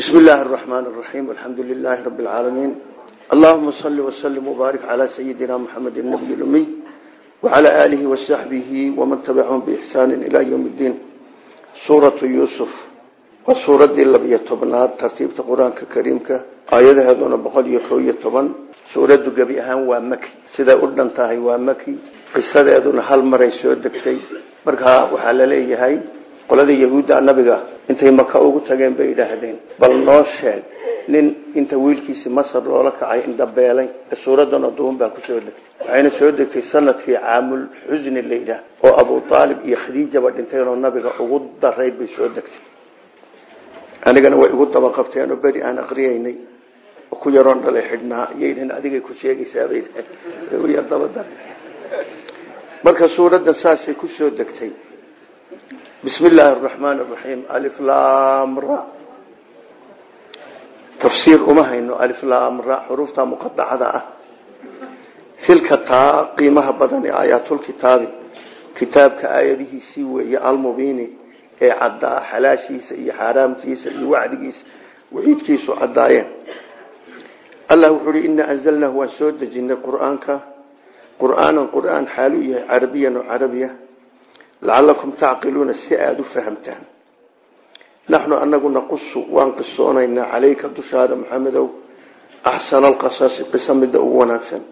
بسم الله الرحمن الرحيم الحمد لله رب العالمين اللهم صل وسلم وبارك على سيدنا محمد النبي الأمي وعلى آله وصحبه ومن تبعهم بإحسان إلى يوم الدين سورة يوسف وسورة اللبية طبنات ترتيب القرآن الكريم آيات هذون بقل يخوية طبن سورة قبيئها ومكي سيدا أردن تاهي ومكي قصة هذون هل مري سودكتي مركها وحلالي هاي qoladii yahuudda nabiga intay maka ugu tageen bay idhaahdeen. Bal noo sheeg nin inta wiilkiisi masar loola kacay indhabeelay suuradan aduun baa ku soo degtay. Waxayna soo degtay sannadkii caamul xusni la yidhaah oo abu aalib iyo khadiijaba dhinteenoo nabiga ugu darayd bay soo degtay. Anigana way igu daba qabteen oo beri aan aqriyeynay ku yaroon dhalay xidhnaa iyaydhan adigay ku sheegaysaabay yar daba dara marka suuradan saasay ku soo degtay بسم الله الرحمن الرحيم ألف لام را تفسير أمها إنه ألف لام را حروفتها مقطعة تلك تا قيمها بدن آيات الكتاب كتاب كآياته سوى المبين عدا حلاشيس إي حرامتيس إي وعدكيس وعيدكيس عدايا الله وحري إنا أنزلناه وسود جن قرآنك قرآنا قرآن حالية عربيا وعربية lacalakum tacqiluuna si aada u fahamtaan. Naxnu anagu naqusu waan qisoonaynaa calayka dushaada maxamedow axsana alqasasi qiso midda ugu wanaagsan.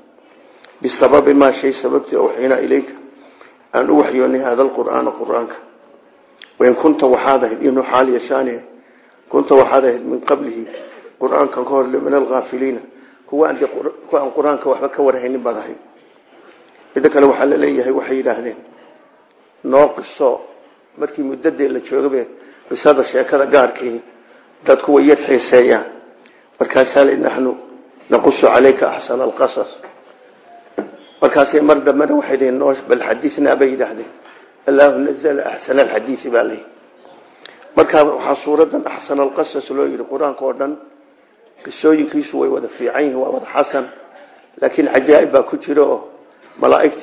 Bisababi maa shay sababtii awxinaa ilayka aan u waxyoonay hada lqur'aana qur'aanka. Wain kunta waxaad ahayd inuu xaal yashaani kunta waxaad ahayd min qablihi qur'aankan ka horle min alkaafiliina kuwa aan ka warhaynin baad ahayd. Midda kale waxaa la leeyahay noo qiso markii muddadee la joogaba qisada sheekada gaarkii dadku way yad xiiseeyaan. Markaasaa li naxnu naqusu calayka axsana alqasas. Markaasay mar dambena waxay dhaheen noo bal xadiisnaa bay yidhaahdeen. Allahu nazala axsana alxadiisi baa layihi suuradan axsana alqasas loo yidhi. Qur'aanka oo dhan qisooyinkiisu way wada fiican yihiin waa wada xasan. Laakiin cajaa'ib ku jira oo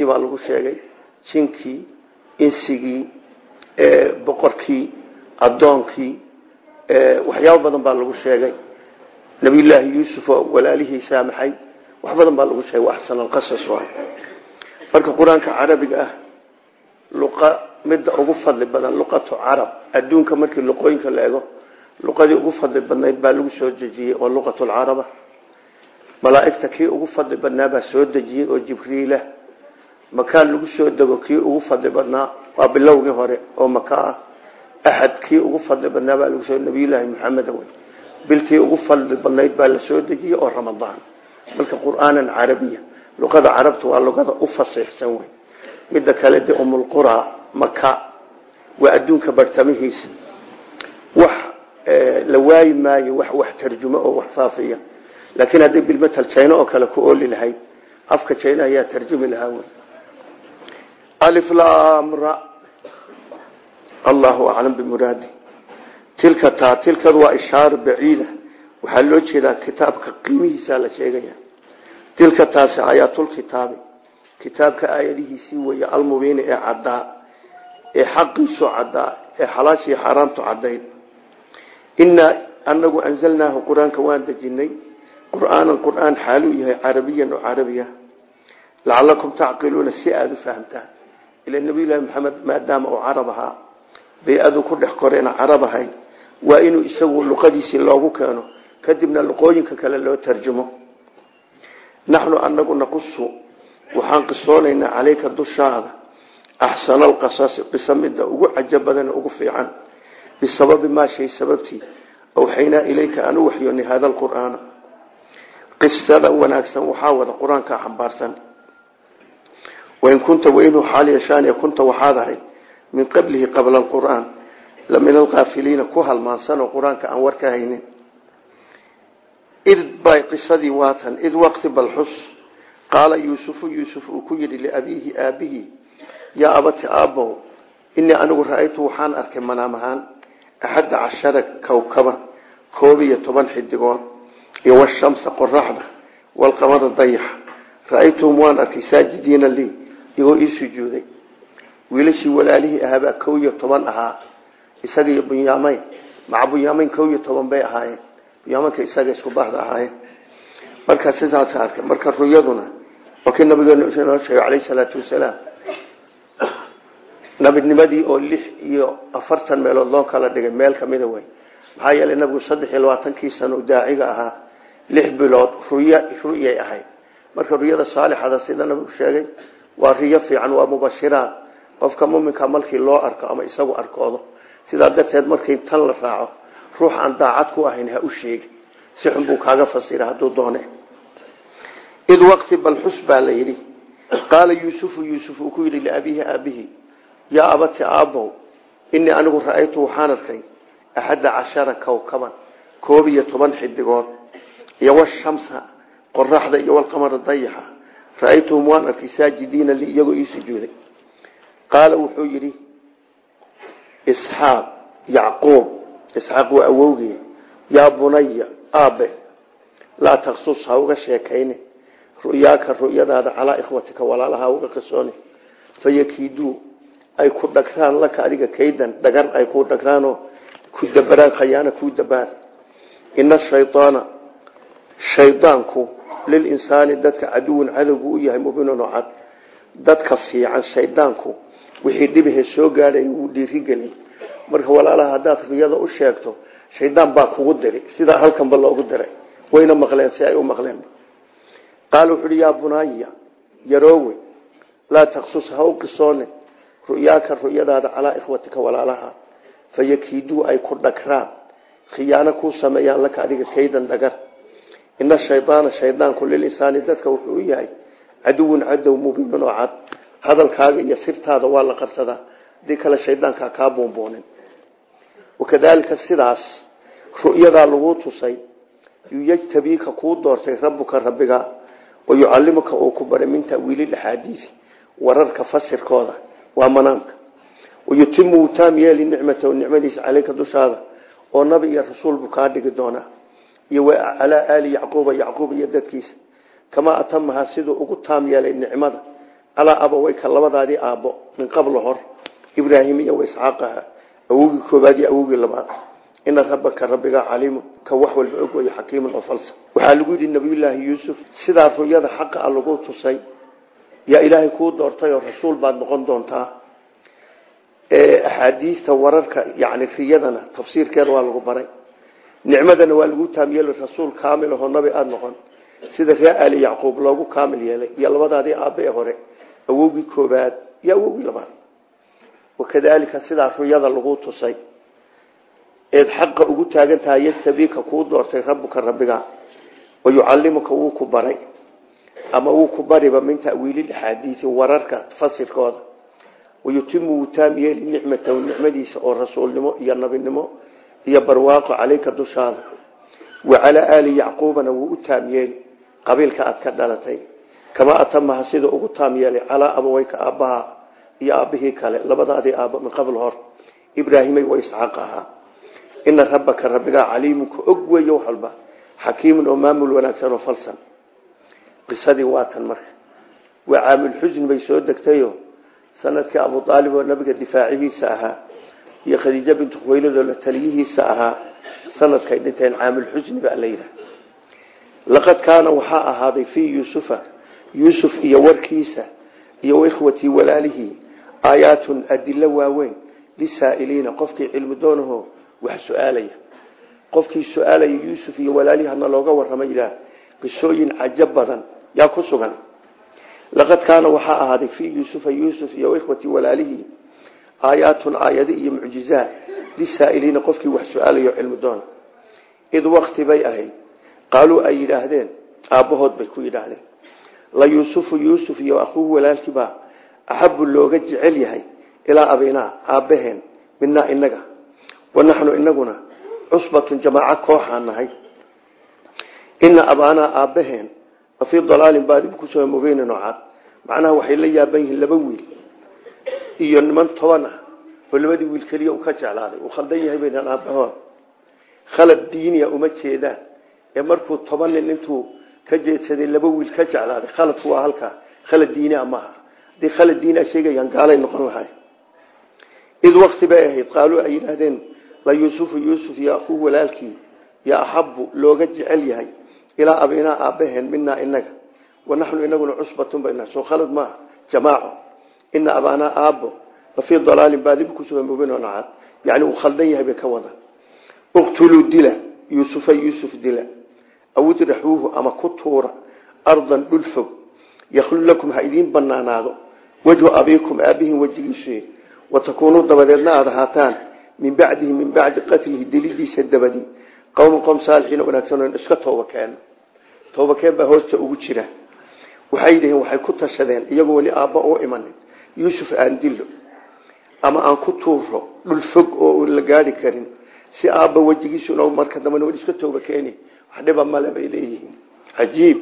baa lagu sheegay. Jinkii insigii boqorkii addoonkii waxyaabo badan baa lagu sheegay. Nabiyullaahi yuusuf walaalihii saamaxay wax badan baa lagu sheegay axsan alqasas waay marka qur'aanka carabiga ah luqa midda ugu fadli badan luqatu carab adduunka markii luqooyinka la luqadii ugu fadli badnayd baa lagu soo dejiyey oo luqatulcaraba malaa'igta kii ugu fadli badnaa baa soo dejiyey oo jibriilah makaan lagu soo dego kii ugu fadli badnaa waa bilowgii hore oo maka ah axad kii ugu fadli badnaa baa lagu soo nabiyullaahi maxamed wey bilkii ugu fadli badnayd baa la soo dejiyey oo ramadaan. Marka qur'aanan carabiya luqada carabta waa luqada u fasiixsan wey midda kale de umulqura maka waa adduunka bartamihiisa wax la waayi maayo wax wax tarjumo oo wax faafiya. Laakiin hadday bilmatal jayno oo kale ku ooli lahayd afka alif lam ra. Allahu aclam bimuraadi tilka taa tilkadu waa ishaaro baciida waxaa loo jeedaa kitaabka qiimihiisaa la sheegaya. Tilka taasi aayaatulkitaabi kitaabka aayadihiisii weeye almubiini ee caddaa ee xaqiisu caddaa ee xalaashii xaaraamtu caddayd inaa anagu anzalnaahu qur'aanka waan dejinay. Qur'aanan qur'aan xaaluu yahay carabiyan oo carabiya ila nabiyullaahi maxamed maadaama uu carab ahaa bay-adu ku dhex koreena carab ahayd waa inuu isagu luqadiisii loogu keeno kadibna luqooyinka kale loo tarjumo naxnu anagu naqusu waxaan qisoonaynaa calayka dushaada axsana alqasasi qiso midda ugu cajo badan ugu fiican bisababi maa shay sababtii awxaynaa ilayka aan u waxyoonay hada alqur'aana qisada wanaagsan waxaa wada qur'aanka xambaarsan wain kunta wainuu xaal yashaan kunta waxaad ahayd min qablihi qabla alqur'aan la min alkaafiliina ku halmaansanoo qur'aanka aan war ka haynin id bay qisadii waatan id waqti balxus qaala yuusufu yuusuf uu ku yidhi liabiihi aabihi yaa abati aabbow inii anigu ra'aytu waxaan arkay manaam ahaan axadda cashara kowkaban koob iyo toban xidigood iyo qoraxda walqamara dayaxa ra'aytuhum iyagoo ii sujuuday wiilashii walaalihii ahaabaa kow iyo toban ahaa. Isaga iyo bunyaamayn maca bunyamin kow iyo toban bay ahaayeen. Bunyaminka isaga isku bahda ahaayeen. Marka sidaas arkay. Marka ruyaduna waa kii nabigeenu inoo sheegay calayhi salaatu nabinimadii oo lix iyo afartan meelood loo kala dhigay meel kamida wey maxaa yeelay nabigu saddex iyo labaatankii sano daaciga ahaa. Lix bilood ruy ruyay ahayd. Marka ruyada saalixada sida nabigu sheegay waa riyo fiican waa mubashiraad. Qofka muminka markii loo arko ama isagu arkoodo sidaa darteed markii tan la raaco ruux aan daacad ku ahayn ha u sheegi si xun buu kaaga fasira hadduu doone id waqti balxus baa la yidhi. Qaala yuusufu yuusuf uu ku yidhi liabiihi aabihi yaa abati aabbow inii anigu ra'aytu waxaan arkay axadda cashara kowkaban koob iyo toban xidigood iyo washamsa qoraxda iyo walqamara dayaxa ra'aytuhum waan arkay saajidiina li iyagoo ii sujuuday. Qaala wuxuu yidhi isxaaq yacquub. Isxaaq waa awowgii. Yaa bunaya aabe laa taksus ha uga sheekayne. Ru'yaaka ru'yadaada calaa ikhwatika walaalaha uga qasooni fayakiiduu ay ku dhagraan laka adiga kaydan dhagar ay ku dhagraanoo ku dabaraan khayaana kuu dabaar lilinsaani dadka caduwan cadowgu u yahay mubinun oo cad. Dadka fiican shaydaanku wixii dhibahe soo gaadhay wuu dhiirigelin. Marka walaalaha haddaad riyada u sheegto shaydaan baa kugu diri. Sidaa halkanba loogu diray. Wayna maqleen si ay u maqleen. Qaala wuxu uhi yaa bunaaya yaroowe laa taksus ha u qisoone ru'yaaka ru'yadaada calaa ikhwatika walaalaha. Fayakiiduu ay ku dhagraan. Khiyaano kuu sameeyaan laka adiga ina shaydaana shaydaanku lilinsaani dadka wuxuu u yahay caduwun cadow mubiinun oo cad. Hadalkaaga iyo sirtaada waa la qarsadaa haddii kale shaydaankaa kaa buunbuunin wakadaalika sidaas ru'yadaa lagu tusay yujtabiika kuu doortay rabuka rabbiga wayucalimuka uu ku baray min tawiili axaadiisi wararka fasirkooda waa manaamka wayutimu wuu taam yeeli nicmatahu nicmadiisa caleyka dushaada oo nabi iyo rasuul kaa dhigi doonaa iyo calaa aali yacquuba yacquub iyo dadkiisa. Kamaa atamaha siduu ugu taam yeelay nicmada. Calaa abaweyka labadaadii aabbo min qablo hor ibraahim iyo isxaaqaha awogii koobaad iyo awogii labaad. Ina rabbaka rabbiga caliimu ka wax walba og wayo xakiimun oo falsa. Waxaa lagu yidhi nabiyullaahi yuusuf sidaa ruyada xaqa a lagu tusay yaa ilaahay kuu doortay oo rasuul baad noqon doontaa. Axaadiista wararka yani baray nicmadana waa lagu taamyeeli rasuul kaamil ahoo nabi aada noqon. Sida ree ali yacquub loogu kaamil yeelay iyo labadaadii aabe hore awowgii koobaad iyo awowgii labaad. Wakadaalika sidaa ruyada lagu tusay eed xaqa ugu taagan tahay yatabiika kuu doortay rabbuka rabbiga wayucalimuka wuu ku baray. Ama wuu ku bariba min tawiili axaadiisi wararka fasirkooda wayutimu wuu taam yeeli nicmatahu nicmadiisa oo rasuulnimo iyo nabinimo iyo barwaaqo caleyka dushaada. Wa calaa aali yacquubana wuu u taam yeeli qabiilka aad ka dhalatay. Kamaa atamaha sida ugu taam yeelay calaa abaweyka aabbaha iyo aabbihii kale labadaadii aabbo min qabl hor. Ibraahimay wa isxaaq ahaa. Ina rabbaka rabbigaa caliimunka og weeye wax walba. Xakiimun oo maamul wanaagsan oo falsan. Qisadii waa tan marka. Waa bay soo degtayo. Sanadkii abu aalib oo nabiga difaacihiisa ahaa iyo khadiija bintu khuwaylad oo la taliyihiisa ahaa sanadkay dhinteen caamulxusni baa la yidhaha laqad kaana waxaa ahaaday fii yuusufa yuusuf iyo warkiisa iyo ikhwatii walaalihii aayaatun adilo waaweyn lisaa'iliina qofkii cilmi doonaho wax su'aalaya. Qofkii su'aalaya yuusuf iyo walaalihii hana looga warramay ilaah qisooyin cajo badan yaa ku sugan. Laqad kaana waxaa ahaaday fii yuusufa yuusuf iyo ikhwatii aayaatun aayado iyo mucjizaat lisaa'iliina qofkii wax su'aalayo cilmi doona id wakti bay ahayd. Qaaluu ay yidhaahdeen. Aabbahood bay ku yidhaahdeen. La yuusufu yuusuf iyo akhuuhu walaalkiibaa axabu looga jecel yahay ilaa abinaa aabbaheen minaa inaga wanaxnu inaguna cusbatun jamaaco kooxaan nahay. Ina abaanaa aabbaheen lafii dalaalin baadib ku soo mubeynin oo cad macnaha waxay la yaaban yihiin laba wiil iyo niman toban ah oo labadii wiil keliya u ka jeclaaday uu khaldan yahay baynan aabbahood khalad diiniya uma jeedaan ee markuu toban nin intuu ka jeedsaday laba wiil ka jeclaaday khaladku waa halkaa. Khalad diinia maaha haddii khalad diinia sheegayaan gaalay noqon lahay. Id wakti bay ahayd. Qaaluu ay yidhaahdeen la yuusufu yuusuf yaa u walaalkii yaa axabu looga jecel yahay. Ilaa abinaa aabbaheen minaa inaga wanaxnu inaguna cusbatun bayna. Soo khalad maaha jamaaco ina abaanaa aabbo lafii dalaalin baadibu kusugan mubinoo nacad yani uu khaldan yahay bay ka wada. Uqtuluu dila yuusufa yuusuf dila. Aw idraxuuhu ama ku tuura ardan dhul fog. Yakhlu lakum ha idiin banaanaado wajhu abiikum aabihin wejigiisu. Watakuunuu dabadeedna aada ahaataan. Min bacdihi min bacdi qatlihi dilidiisa dabadi. Qowman qom saalixiina wanaagsan iska toobakeen toobakeen baa hoosta ugu jira. Waxay yidhaheen waxay ku yuusuf aan dillo ama aan ku tuuro dhul fog oo la gaari karin si aabba wejigiisuna marka dambena iska toobakeeni wax dhiba male bay leeyihiin. Cajiib.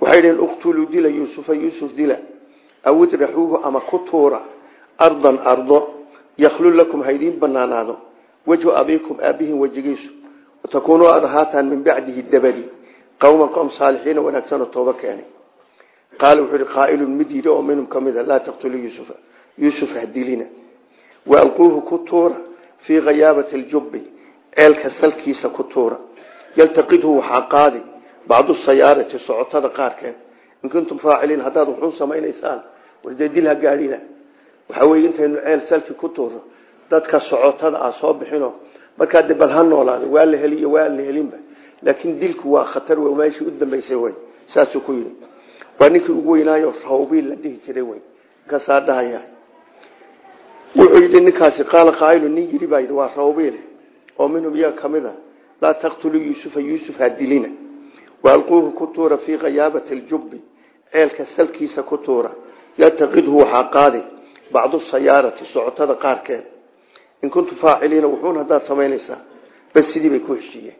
Waxay dhaheen uqtuluu dila yuusufa yuusuf dila. Aw idraxuuhu ama ku tuura ardan ardo. Yakhlu lakum ha idiin banaanaado wejhu abiikum aabihin wejigiisu. Watakuunuu aada ahaataan min bacdihi dabadi. Qowman qom saalixiina wanaagsanoo tooba keenay qaala wuxuu ihi qaa'ilun mid yidhi oo minhum ka mid a laa taqtuluu yuusufa yuusuf hadilina waalquuhu ku tuura fii khayaabati aljubbi ceelka salkiisa ku tuura. Yaltaqidhu waxaa qaadi bacdu sayaarati socotada qaarkeed. In kuntum faaciliin haddaad wuxuu samaynaysaan wardee dil ha gaadhina. Waxaa weye intaynu ceel salki ku tuuro dadka socotada ah soo bixino markaa de bal ha noolaada waa la heliyo waa la waa ninkii ugu weynaayo rawbiil la dhihi jiray wey ninkasaa dhahaya. Wuxuu yidhi ninkaasi qaala qaailu nin yidhi baa yidhi. Waa rawbiile oo minhum iyaga ka mid a? Laa taqtuluu yuusufa yuusuf ha dilina. Waalquuhu ku tuura fii khayaabati aljubbi. Ceelka salkiisa ku tuura yaltaqidhu waxaa qaadi. Bacdu sayaarati socotada qaarkeed. In kuntum faaciliina wuxuun haddaad samaynaysaa bas sidii bay ku heshiiyeen.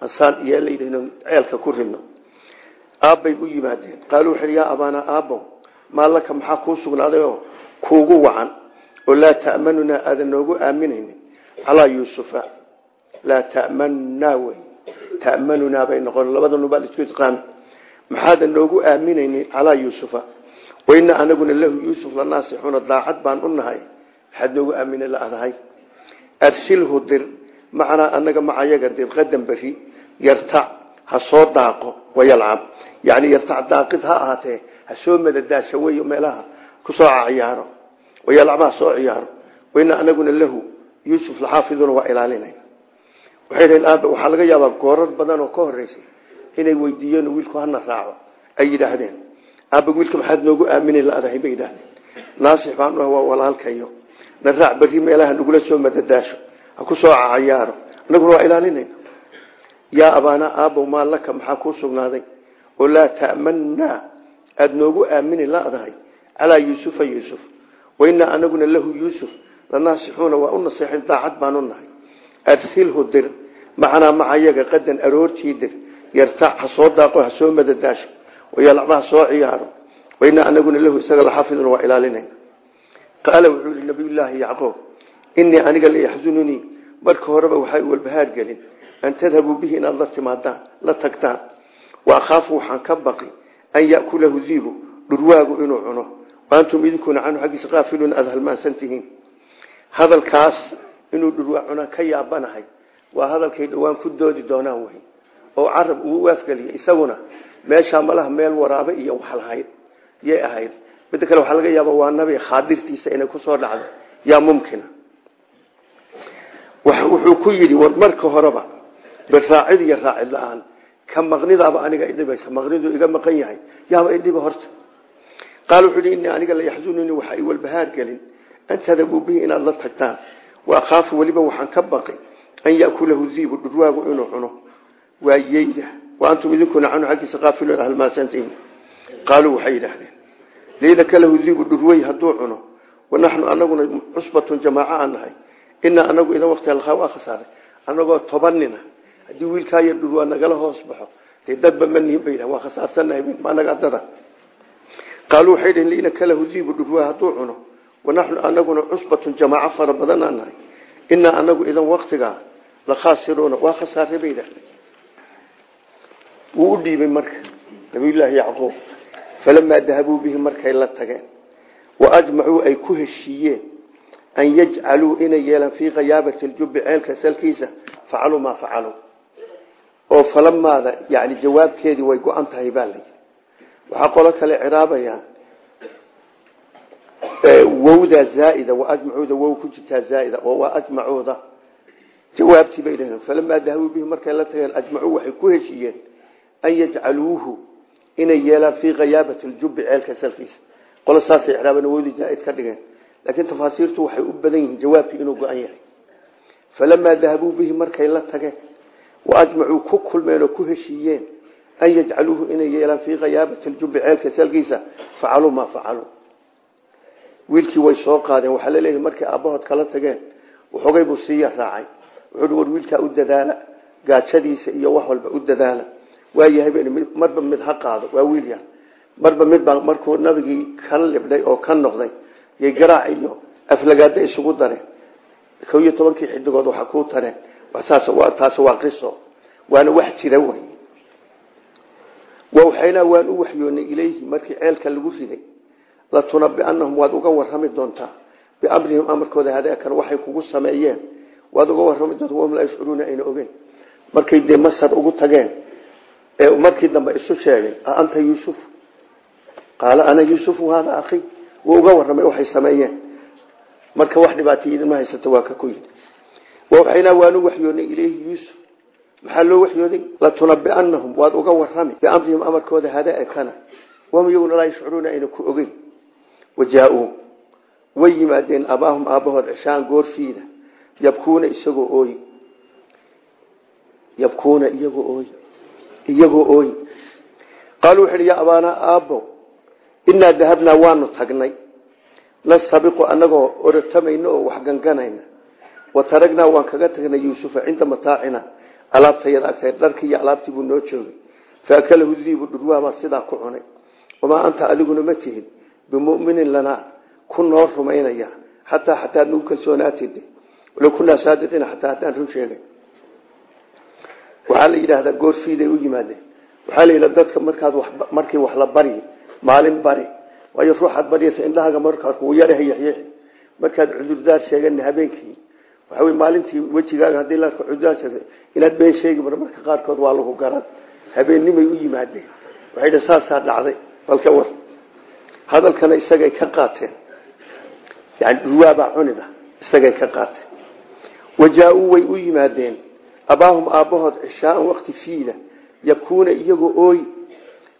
Asaan yeelayna ceelka ku ridno aabbay u yimaadeen. Qaaluu wuxu yaa abaana aabbow maa laka maxaa kuu sugnaaday oo kuugu wacan? Oo laa ta'manunaa aadan noogu aaminaynin. Calaa yuusufa laa ta'manunaa wey. Ta'manunaa bay noqon. Labada nubaa la isku idqaami maxaadan noogu aaminaynin calaa yuusufa. Waina anaguna lahu yuusuf la naasixuuna daacad baan u nahay. Maxaad noogu aamina laadahay arsilhu dir macnaa anaga macayaga dir qadan beri yartac ha soo daaqo wayalcab yani yartac daaqid ha ahaatee ha soo madadaasha wey meelaha ku soo ciyaaro. Wayalcab ha soo ciyaaro. Waina anaguna lahu yuusuf laxaafiduna waa ilaalinay. Waxay dhaheen aabe waxaa laga yaabaa goorar badan oo ka horeysay inay weydiiyeen wiilku hana raaco. Ay yidhaahdeen. Aaba wiilka maxaad noogu aamini laadahay bay yidhahdeen naasix baan u ah waa walaalkayo na raac berri meelaha nagula yaa abaana aabbow maa laka maxaa kuu sugnaaday? oo laa ta'mannaa aada noogu aamini laadahay calaa yuusufa yuusuf. Wainaa anaguna lahu yuusuf la naasixuuna waa u naseexin daacad baan u nahay. Arsilhu dir macnaa macayaga qadan aroortii dir yartac ha soo daaqo ha soo madadaasho wayalacbaha soo ciyaaro. Wainaa anaguna lahu isaga laxaafiduna waa ilaalinayna qaala wuxuu yihi nabiyullaahi yacquub inii aniga layaxzununii marka horeba waxay an tadhabuu bihi inaad la timaadaan la tagtaan wa akhaafu waxaan ka baqi an ya'kulahu diibu dhurwaagu inuu cuno waantum idinkuna canhu xaggiisa qaafiluun aada halmaansan tihiin hadalkaas inuu dhurwaa cunaa ka yaabanahay waa hadalkay dhowaan ku doodi doonaan wey oo carab uu waafgeliya isaguna meeshaa malaha meel waraabe iyo wax lahayd yay ahayd midda kale waxaa laga yaaba waa nabi khaadirtiisa inay ku soo dhacdo yaa mumkina wuxuu ku baraacid iyo raacid la'aan. Ka maqnidaaba aniga idhibaysa maqnidu iga maqan yahay. Yaaba idhiba horta. Qaal wuxuu yidhi innii aniga layaxzununii waxa i walbahaar gelin. An tadabuu bihi inaad la tagtaan. Wa akhaafu weliba waxaan ka baqi an ya'kulahu diibu dhurwaagu inuu cuno. Waa yeyda wa antum idinkuna canhu xaggiisa qaafiluun halmaansantihiin qaaluu waxay yidhaahdeen liilaka lahu diibu dhurwey hadduu cuno. Wanaxnu anaguna cusbatun jamaaco aan nahay. Inaa anagu idan waqti alkaa waa khasaaray nina haddii wiilkaa yar dhurwaa nagala hoos baxo dadba ma nihin bay waa khasaarsanahay anaga dada qaaluu waxay dhaheen liilaka lahu diibu dhurwaa hadduu cuno. Wanaxnu anaguna cusbatun jamaaco fara badan aan nahay. Anagu idan waktigaa la khaasiruuna. Waa khasaaray bay yidhahdeen. Dhiibay marka nabiyullaahi yacquub. Falamaa dahabuu bihi markay la tageen. Wa ajmacuu ay ku heshiiyeen an yajcaluu inay yeelaan fii khayaabati ljubbi ceelka salkiisa facaluu maa facaluu oo falamaada yani jawaabkeedii way go-an tahay baa layidhi waxaa qolo kale ciraabayaan wowdaa zaaida waajmacuuda wow ku jirtaa zaaida oo waa ajmacuuda jawaabtii bay dhaheen falamaa dahabuu bihi markay la tageen ajmacuu waxay ku heshiiyeen an yajcaluuhu inay yeelaan fii khayaabati ljubbi ceelka salkiisa. Qolo saasay ciraaban wowdii zaaid ka dhigeen laakiin tafaasiirtu waxay u badan yihiin jawaabkii inuu go-an yahay. Falamaa dahabuu bihi markay la tageen waajmacuu ku kulmeen oo ku heshiiyeen an yajcaluuhu inay yeelaan fii khayaabati ljubbi ceelka salkiisa facaluu maa facaluu. Wiilkii way soo qaadeen waxaa la leeyahay markay aabbahood kala tageen waxoogay buu siiya raacay. Wuxuu war wiilkaa u dadaala gaajadiisa iyo wax walba u dadaala. Waayahay marba mid ha qaado waa wiil yar. Marba midbaa markuu nabigii ka libdhay oo ka noqday yay garaac iyo aflagaada isugu dareen. Ko iyo tobankii taas waa qiso waana wax jira wey. Waxaynaa waan u waxyoonay ilayhi markii ceelka lagu riday. Latunabianahum waad uga warami doontaa biamrihim amarkooda hadeekan waxay kugu sameeyeen. Waad uga warami doontaa wahum laa yashcuruuna ayna ogeyn. Markay dee masar ugu tageen ee markii dambe isu sheegay anta yuusuf? Qaala ana yuusufu hada akhi? Wuu uga warramay waxay sameeyeen. Marka wax dhibaatay idinma waxaynaa waanu waxyoonay ilayhi yuusuf. Maxaa loo waxyooday latunabianahum waad uga warami biamrihim amarkooda hadeekana wahum iyaguna laa yashcuruuna ayna ku ogeyn. Wajaa-uu way yimaadeen abaahum aabbahood cishaan goorfiida yabkuuna isagoo ooy. Yabkuuna iyagoo ooy. Iyagoo ooy. Qaaluu wuxu uhi yaa abaanaa aabbo inaa dahabnaa waanu tagnay. Nastabiqu annagoo orotamayna wa taragnaa waan kaga tagnay yuusufa cinda mataacina. Alaabtayada agtahay dharkii iyo alaabtii buu noo joogay. Faakalahu diibu dhurwaabaa sidaa ku cunay. Wamaa anta adiguna ma tihid? Bimuminin lanaa ku noo rumaynaya xataa xataa nagu kalsoonaatid walow kunaa saadiqiina xataa haddaan run sheegay. Waxaa la yidhaahdaa goorfiiday u yimaadeen. Waxaa la yidhahda dadka markaad markii wax la baryi maalin bari waayo ruuxaad baryaysa indhahaaga markaas wuu yaraha yaxyaxi markaad cudurdaar sheegana waxa wey maalintii wejigaaga haddii la arko cudurdaar sheegay inaad been sheegi mar marka qaarkood waa lagu garan habeennimay u yimaadeen. Waxay dha dhacday. Balka war. Hadalkana isagay ka qaateen. Yani ruwaabaa cunida isagay ka qaateen. Wajaa-uu way u yimaadeen. Abaahum aabbahood cishaaan wakti fiida yabkuuna iyagoo ooy.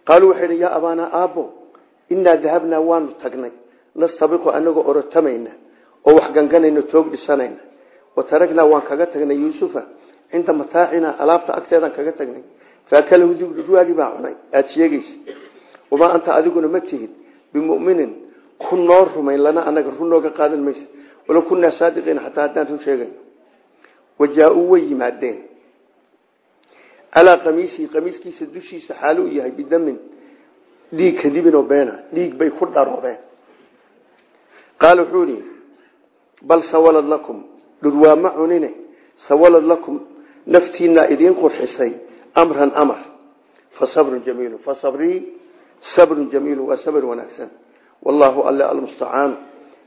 Qaaluu waxay dhi yaa abaanaa aabbo dahabnaa waanu tagnay. Nastabiqu anagoo orotamayna oo wax ganganayna toog dhisanayna wa taragnaa waan kaga tagnay yuusufa cinda mataacina alaabta agteedaan kaga tagnay. Faakalahu dibdhurwaagii baa cunay aada sheegaysa wamaa anta adiguna ma tihid bimuminin ku noo rumayn lana anaga run nooga qaadan maysa. Walow kunaa saadiqiina xataa haddaan run sheegayno wajaa-uu way yimaadeen. Calaa qamiisihi qamiiskiisa dushiisa xaalu u yahay bidamin dhiig kadibin oo beena dhiig bay ku dhurwaa ma cunine. Sawalad lakum naftiinaa idiin qurxisay amran amar. Fa sabrun jamiilu fa sabrii sabrun jamiilu waa sabr wanaagsan. Wallaahu alle almustacaan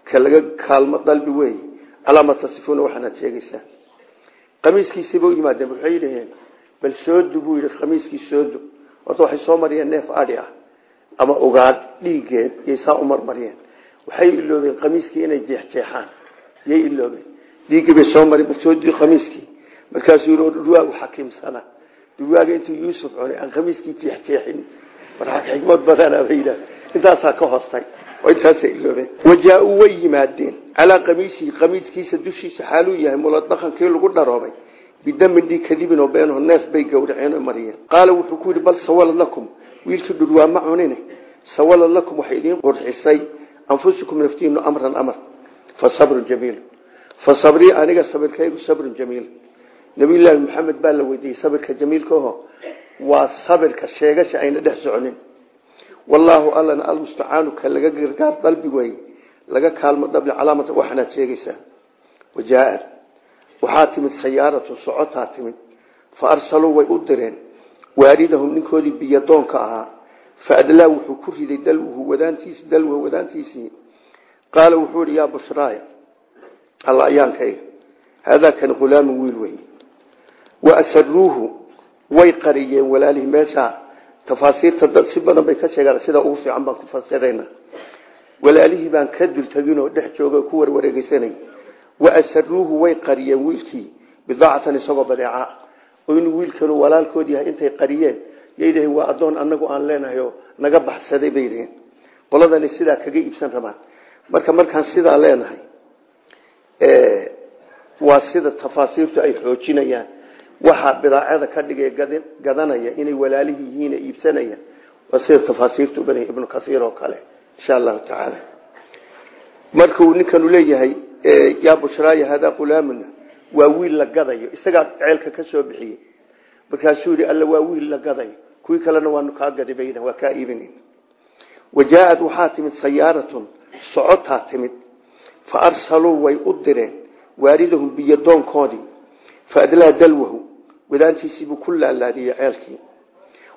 ka laga kaalmo dalbi weey. Calaa ma tasifuuna waxaanaad sheegaysaa qamiiskiisiiba u waxay dhaheen bal soodu buu yidhi khamiiskii soodu. Horta waxay soo mariyeen neef adhi ah ama ugaadh dhiiggeed yay saa u waxay iloobeen khamiiskii inay jeexjeexaan yay iloobeen dhiiggii bay soo mari bal soodii khamiiskii markaasuu yidhi dhurwaagu xakiimsana. Dhurwaaga intuu yuusuf cunay aan khamiiskii jeexjeexin. Markaa xikmad badana bay yidhaah intaasaa ka hoostay. Oo intaasay iloobeen. Wajaa-uu way yimaadeen. Calaa qamiisihi qamiiskiisa dushiisa xaaluu yahay muladaqankii lagu dharoobay. Bidamin dhii kadibin oo beenoo neef bay gowraceen oo mariyeen. Qaala wuxuu ku yidhi bal sawalad lakum. Wiilkii dhurwaa ma cunine. Sawalad lakum waxay idiin qurxisay anfusikum naftiinu amran amar. Fa sabrun jamiil fa sabrii aniga sabirkaygu sabrun jamiil. Nabiyullaahi maxamed baa la weydiiyey sabirka jamiilka aho waa sabirka sheegasha ayna dhex soconin. Wallaahu allana almustacaanu ka laga gargaar dalbi weeye laga kaalmo dabli calaamata waxaanaad sheegaysaa. Wajaa waxaa timid sayaaratu socotaa timid. Fa arsaluu way u direen. Waaridahum ninkoodii biyadoonka ahaa. Fa adlaa wuxuu ku riday dalwhu wadaantiis dalwhu wadaantiisii. Qaala wuxuu ihi yaa alla ayaankayga haadaa kani hulaamun wiil wey wa asaruuhu way qariyeen walaalihii meesha. Tafaasiirta dad si badan bay ka sheegaan sida ugu fiican baan ku fasirayna walaalihii baan ka dulteginoo dhex jooga ku warwareegeysanay wa asaruuhu way qariyeen wiilkii bidaacatan isagoo badeeca. Oo inuu wiilkanu walaalkood yahay intay qariyeen yayidhahen waa addoon anagu aan leenahay oo naga baxsaday bay yidhaheen qoladani sidaa kaga sidaa waa sida tafaasiirtu ay xoojinayaan. Waxaa bidaacada ka dhigay gadanaya inay walaalihii yihiin iibsanaya waa sida tafaasiirtu u badanya ibnu kaiir oo kale insha allahu tacaala. Markuu ninkanu leeyahay yaa bushraaya hadaa qulaamuna? Waa wiil la gadayo. Isagaa ceelka ka soo bixiyey. Markaasuu yidhi alla waa wiil la gadayo. Kuwii kalena waanu kaa gadi bayna waa kaa iibinayn wajaaad waxaa timid sayaaratun socotaa timid fa arsaluu way u direen waaridahum biyodoonkoodii fa adlaa dalwahu wadaantiisiibuu ku laalaadiyey ceelkii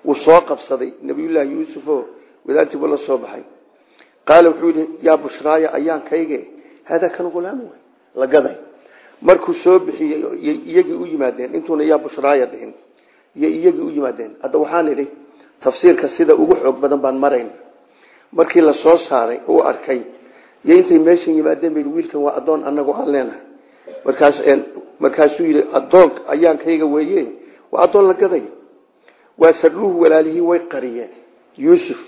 wuu soo qabsaday nabiyullaahi yuusufo wadaantiibuu la soo baxay qaala wuxuu yidhi yaa bushraaya ayaankayge haadaa kan hulaam wey la gaday markuu soo bixiyey iyagii u yimaadeen intuuna yaa bushraaya dhihin iyo iyagii u yimaadeen hadda waxaan idhi tafsiirka sida ugu xoog badan baan marayn markii la soo saaray uu arkay iyo intay meeshan yimaadeen bay wiilkan waa addoon anagoo aan leenahay. Markaas markaasuu yidhi addoon ayaankayga weeye. Waa addoon la gadayo waa saruuhu walaalihii way qariyeen. Yuusuf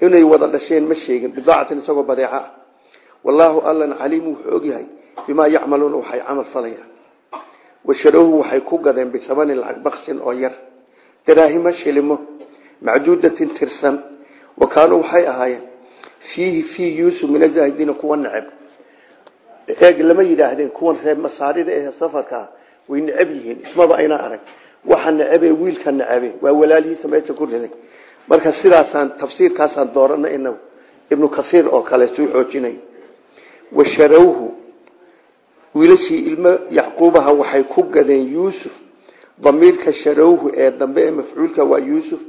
inay wada dhasheen ma sheegin bidaacatin isagoo badeeca ah. Wallaahu allan caliimu wuxuu ogyahay bimaa yacmaluuna waxay camal falayaan. Washarowhu waxay ku gadeen bisamanin lacag baksin oo yar. Daraahimo shilimo macduudatin tirsan. Wa kaanuu waxay ahaayeen fiihi fii yuusuf min azaahidiina kuwa neceb eeg lama yidhaahdeen kuwan reer masaarida ee safarkaa way neceb yihiin ismaba ayna arag waxa necebe wiilka necebe waa walaalihiisa meesha ku riday marka sidaasaan tafsiirkaasaan doorana inagu ibnu kasiir oo kale suu xoojinay washarawhu wiilashii ilmo yacquubaha waxay ku gadeen yuusuf damiirka sharawhu ee dambe ee mafcuulka waa yuusuf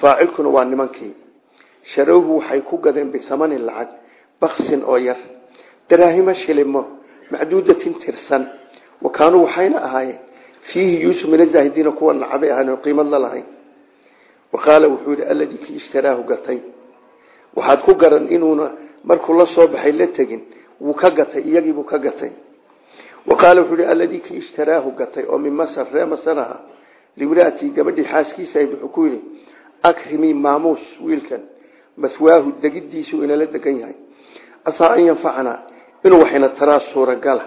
faacilkuna waa nimankii sharawhu waxay ku gadeen bisamanin lacag baksin oo yar daraahimo shilimo macduudatin tirsan. Wa waxayna ahaayeen fiihi yuusuf min azaahidiina kuwa nacabay ahaan qiimad la lahayn. Wa qaala wuxuu yihi alladii kii ishtaraahu gatay. Waxaad ku garan inuuna markuu la soo baxay la tegin wuu ka gatay iyagiibuu ka gatay. Wa qaala wuxuu yihi alladii kii ishtaraahu gatay oo min masar ree masar yidhi maswaahu degidiisu inala degan yahay. Asaa an yanfacanaa inuu waxayna taraa suuragala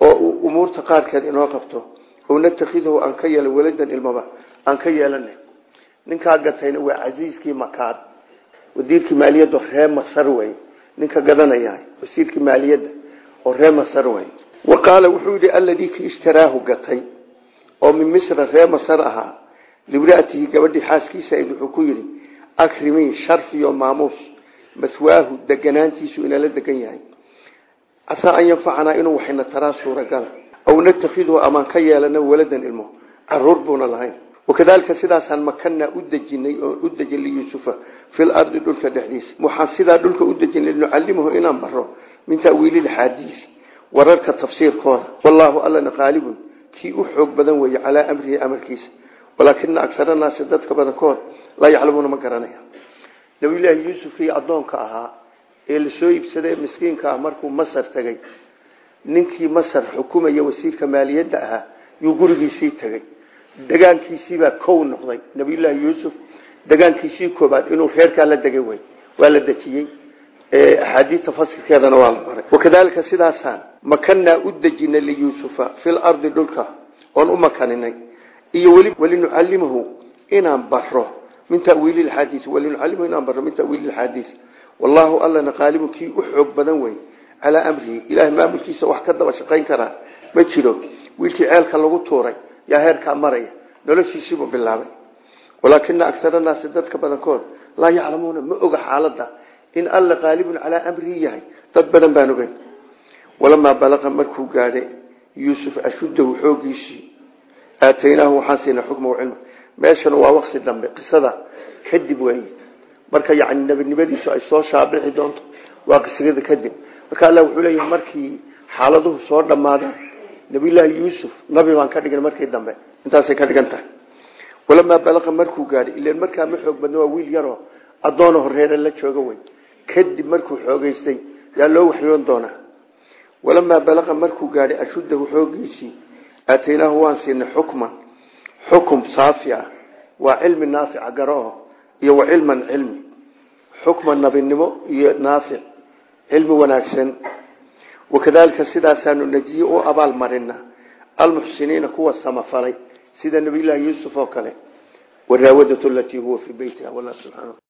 oo uu umuurta qaarkeed inoo qabto. Oo natakhidahu aan ka yeela waladan ilmaba aan ka yeelana ninkaa gatayna waa casiiskii makaad. Wasiirkii maaliyadda ree masar wey ninka gadanaya wasiirkii maaliyadda oo ree masar wey wa qaala wuxuu yidhi alladii ki ishtaraahu gatay oo min misra ree masar ahaa limraatihi gabadhii xaaskiisa ayd akrimii sharfiyo maamuus. Maswaahu deganaantiisu inala degan yahay. Casaa an yanfacanaa inuu waxayna taraa suuragala. Aw natakhiduhu amaan ka yeelana waladan ilmo. Caruur buuna lahayn. Wakadalika sidaasaan makanaa u dejinay oo u dejin liyuusufa fil ardi dhulka dhexdiisa. Waxaan sidaa dhulka u dejinay nucallimahu inaan baro min ta'wiilil xaadiis wararka tafsiirkooda. Wallaahu allana qaalibun kii u xoog badan weeye calaa amrihi amarkiisa walaakina agsara naasi dadka badankood laa yaclamuuna ma garanaya. Nabiyullaahi yuusufkii addoonka ahaa ee la soo iibsaday ee miskiinka ah markuu masar tegey ninkii masar xukumaya wasiirka maaliyadda ahaa yuu gurigiisii tegey degaankiisiibaa kow noqday. Nabiyullaahi yuusuf degaankiisii koobaad inuu reerkaa la degay wey waa la dejiyey. Axaadiista fasirkeedana waa la maray wakadalika sidaasaan makanaa u dejinay liyuusufa fil ardi dhulka oon u makaninay iyo weli walinucallimahu inaan baro min tawiili xaadiis walinucallimahu inaan baro min tawiili xaadiis wallaahu allana qaalibun kii u xoog badan wey calaa amrihi ilahay maamulkiisa wax ka daba shaqayn karaa. Ma jiro wiilkii ceelka lagu tuuray yaa heerkaa maraya noloshiisiibuu bilaabay. Walaakina agsara naasi dadka badankood laa yaclamuuna ma oga xaalada in alla qaalibun calaa amrihi yahay. Dad badan baan ogeyn. Walamaa balaqa markuu gaadhay yuusuf ashuddahu xoogiisii aataynaahu waxaan siinay xukma cilma meeshana waa waqti dambe qisada kadib wey marka yani nebinimadiisu ay soo shaabixi doonto waa qisada kadib. Marka alla wuxuu leeyahay markii xaaladuhu soo dhammaadaan nabiyullaahi yuusuf nabi baan ka dhigin markii dambe. Intaasay ka dhigan tahay. Walamaa balaqa markuu gaadhay ilan markaa ma xoog badna waa wiil yaroo addoona horeere la jooga wey kadib markuu xoogeystay yaa loo waxyoon doonaa. Walamaa balaqa markuu gaadhay ashuddahu xoogiisii aataynaahu waan siinay xukman xukum saafi ah. Waa cilmi naafica garoo iyo wa cilman cilmi. Xukman nabinimo iyo naafic. Cilmi wanaagsan. Wakadaalika sidaasaanu najiye u abaal marina almuxsiniina kuwa samafalay. Sida nabiyullaahi yuusuf oo kale. Waraawadatu alatii huwa